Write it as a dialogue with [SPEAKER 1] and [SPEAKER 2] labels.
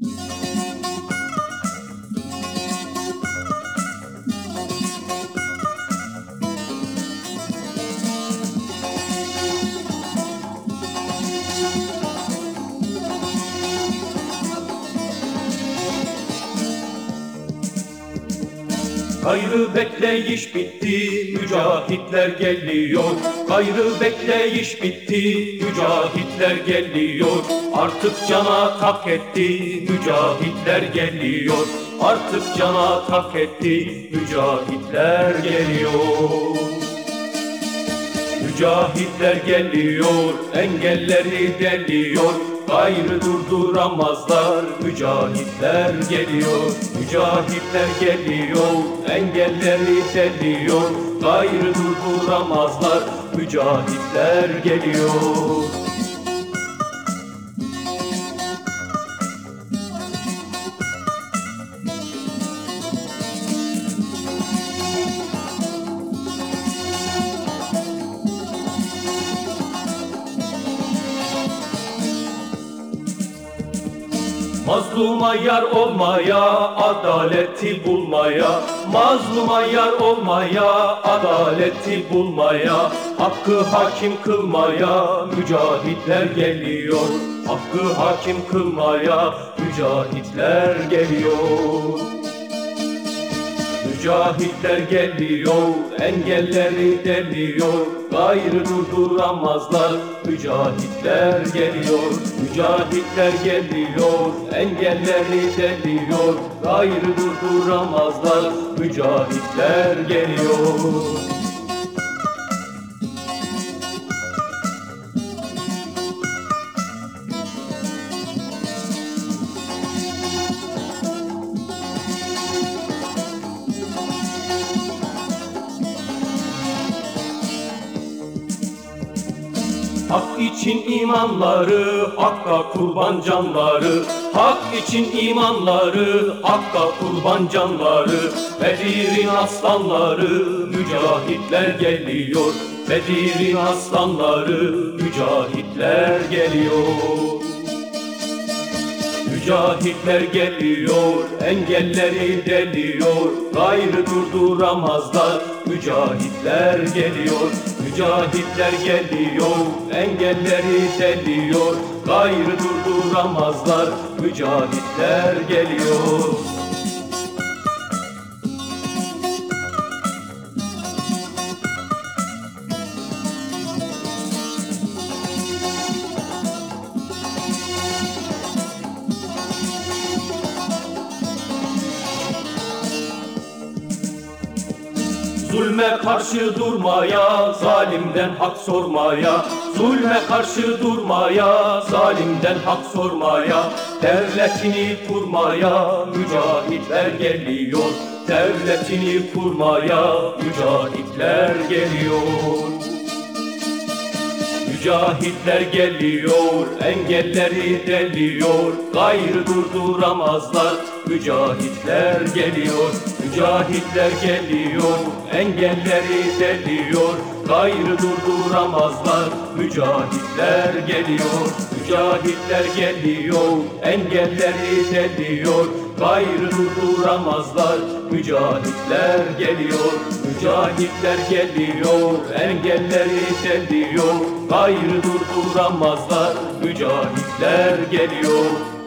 [SPEAKER 1] Música Gayrı bekleyiş bitti, mücahitler geliyor. Gayrı bekleyiş bitti, mücahitler geliyor. Artık cana tak etti, mücahitler geliyor. Artık cana tak etti, mücahitler geliyor. Mücahitler geliyor, engelleri deliyor. Gayrı durduramazlar, mücahitler geliyor. Mücahitler geliyor, engelleri deliyor. Gayrı durduramazlar, mücahitler geliyor. Mazluma yar olmaya, adaleti bulmaya Mazluma yar olmaya, adaleti bulmaya Hakkı hakim kılmaya, mücahitler geliyor. Hakkı hakim kılmaya, mücahitler geliyor. Mücahitler geliyor, engelleri deliyor Gayrı durduramazlar, mücahitler geliyor Mücahitler geliyor, engelleri deliyor. Gayrı durduramazlar, mücahitler geliyor Hak için imanları, hakka kurban canları. Hak için imanları, hakka kurban canları. Bedir'in aslanları, mücahitler geliyor. Bedir'in aslanları, mücahitler geliyor Mücahitler geliyor, engelleri deliyor. Gayrı durduramazlar, mücahitler geliyor. Mücahitler geliyor, engelleri deliyor. Gayrı durduramazlar, mücahitler geliyor Zulme karşı durmaya, zalimden hak sormaya. Zulme karşı durmaya, zalimden hak sormaya. Devletini kurmaya, mücahitler geliyor. Devletini kurmaya, mücahitler geliyor. Mücahitler geliyor, engelleri deliyor. Gayrı durduramazlar, mücahitler geliyor Mücahitler geliyor, engelleri deliyor. Gayrı durduramazlar, mücahitler geliyor. Mücahitler geliyor, engelleri deliyor. Gayrı durduramazlar, mücahitler geliyor. Mücahitler geliyor, engelleri deliyor. Gayrı durduramazlar, mücahitler geliyor